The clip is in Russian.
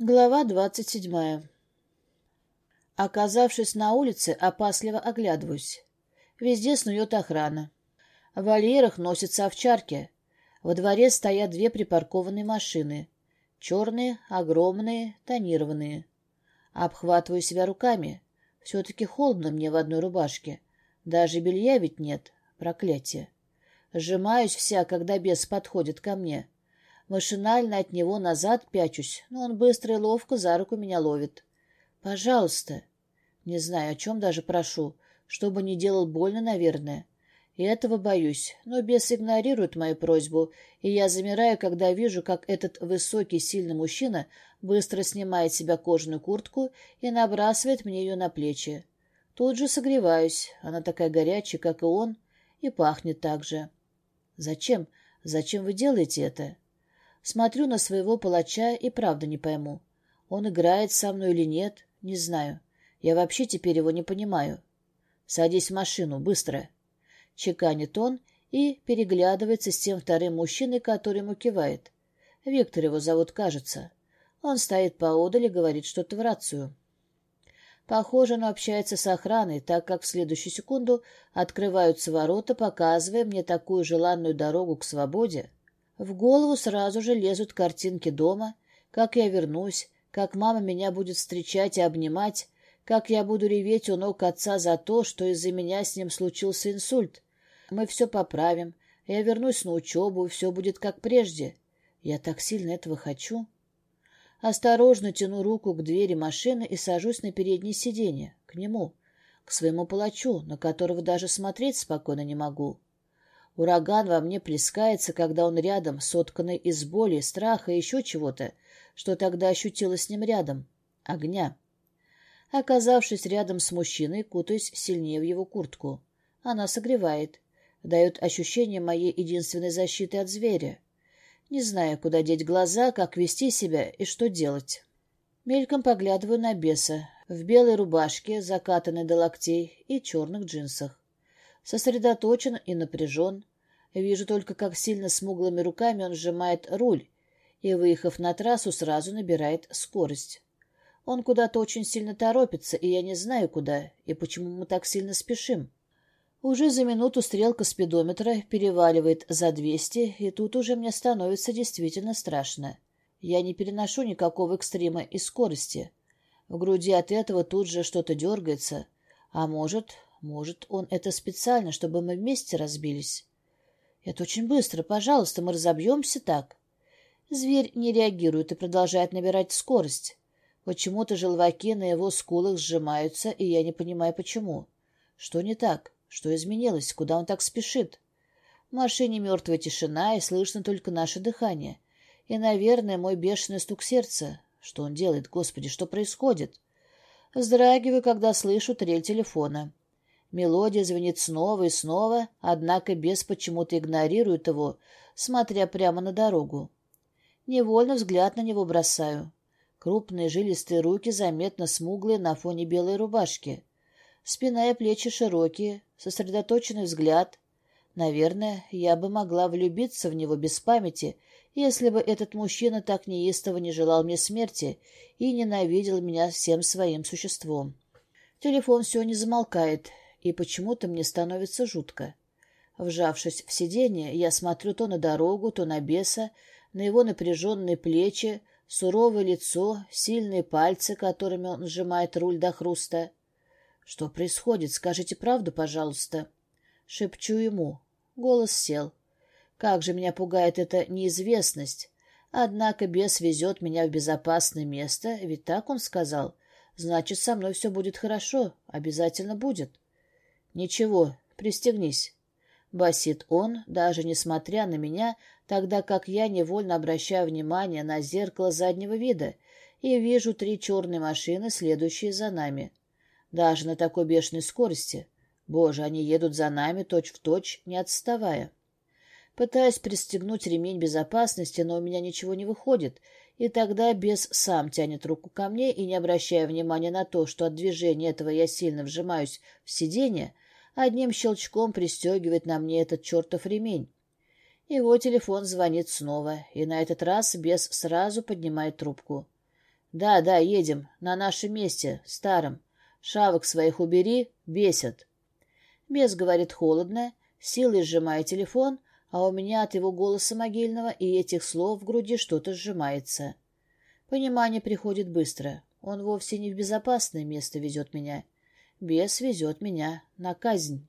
Глава двадцать седьмая Оказавшись на улице, опасливо оглядываюсь. Везде снует охрана. В вольерах носятся овчарки. Во дворе стоят две припаркованные машины. Черные, огромные, тонированные. Обхватываю себя руками. Все-таки холодно мне в одной рубашке. Даже белья ведь нет. Проклятие. Сжимаюсь вся, когда бес подходит ко мне. Машинально от него назад пячусь, но он быстро и ловко за руку меня ловит. «Пожалуйста». Не знаю, о чем даже прошу, чтобы не делал больно, наверное. И этого боюсь, но бес игнорирует мою просьбу, и я замираю, когда вижу, как этот высокий, сильный мужчина быстро снимает себя кожаную куртку и набрасывает мне ее на плечи. Тут же согреваюсь, она такая горячая, как и он, и пахнет так же. «Зачем? Зачем вы делаете это?» Смотрю на своего палача и правда не пойму. Он играет со мной или нет, не знаю. Я вообще теперь его не понимаю. Садись в машину, быстро. Чеканит он и переглядывается с тем вторым мужчиной, который ему кивает. Виктор его зовут, кажется. Он стоит поодаль и говорит что-то в рацию. Похоже, он общается с охраной, так как в следующую секунду открываются ворота, показывая мне такую желанную дорогу к свободе. В голову сразу же лезут картинки дома, как я вернусь, как мама меня будет встречать и обнимать, как я буду реветь у ног отца за то, что из-за меня с ним случился инсульт. Мы все поправим, я вернусь на учебу, и все будет как прежде. Я так сильно этого хочу. Осторожно тяну руку к двери машины и сажусь на переднее сиденье, к нему, к своему палачу, на которого даже смотреть спокойно не могу. Ураган во мне плескается, когда он рядом, сотканный из боли, страха и еще чего-то, что тогда ощутила с ним рядом — огня. Оказавшись рядом с мужчиной, кутаюсь сильнее в его куртку. Она согревает, дает ощущение моей единственной защиты от зверя. Не знаю, куда деть глаза, как вести себя и что делать. Мельком поглядываю на беса, в белой рубашке, закатанной до локтей, и черных джинсах сосредоточен и напряжен. Вижу только, как сильно смуглыми руками он сжимает руль и, выехав на трассу, сразу набирает скорость. Он куда-то очень сильно торопится, и я не знаю, куда и почему мы так сильно спешим. Уже за минуту стрелка спидометра переваливает за двести, и тут уже мне становится действительно страшно. Я не переношу никакого экстрима и скорости. В груди от этого тут же что-то дергается, а может, может, он это специально, чтобы мы вместе разбились? Это очень быстро. Пожалуйста, мы разобьемся так. Зверь не реагирует и продолжает набирать скорость. Почему-то желваки на его скулах сжимаются, и я не понимаю, почему. Что не так? Что изменилось? Куда он так спешит? В машине мертвая тишина, и слышно только наше дыхание. И, наверное, мой бешеный стук сердца. Что он делает? Господи, что происходит? Вздрагиваю, когда слышу трель телефона. Мелодия звенит снова и снова, однако бес почему-то игнорирует его, смотря прямо на дорогу. Невольно взгляд на него бросаю. Крупные жилистые руки заметно смуглые на фоне белой рубашки. Спина и плечи широкие, сосредоточенный взгляд. Наверное, я бы могла влюбиться в него без памяти, если бы этот мужчина так неистово не желал мне смерти и ненавидел меня всем своим существом. Телефон все не замолкает, и почему-то мне становится жутко. Вжавшись в сиденье, я смотрю то на дорогу, то на беса, на его напряженные плечи, суровое лицо, сильные пальцы, которыми он сжимает руль до хруста. «Что происходит? Скажите правду, пожалуйста». Шепчу ему. Голос сел. Как же меня пугает эта неизвестность. Однако бес везет меня в безопасное место, ведь так он сказал. Значит, со мной все будет хорошо, обязательно будет. «Ничего, пристегнись», — басит он, даже несмотря на меня, тогда как я невольно обращаю внимание на зеркало заднего вида и вижу три черные машины, следующие за нами. Даже на такой бешеной скорости. Боже, они едут за нами точь-в-точь, точь, не отставая. Пытаюсь пристегнуть ремень безопасности, но у меня ничего не выходит, и тогда бес сам тянет руку ко мне и, не обращая внимания на то, что от движения этого я сильно вжимаюсь в сиденье, одним щелчком пристегивает на мне этот чертов ремень. Его телефон звонит снова, и на этот раз бес сразу поднимает трубку. Да, да, едем. На нашем месте, старом. Шавок своих убери, бесят. Бес говорит холодно, силой сжимая телефон, а у меня от его голоса могильного и этих слов в груди что-то сжимается. Понимание приходит быстро. Он вовсе не в безопасное место везет меня. Бес везет меня на казнь.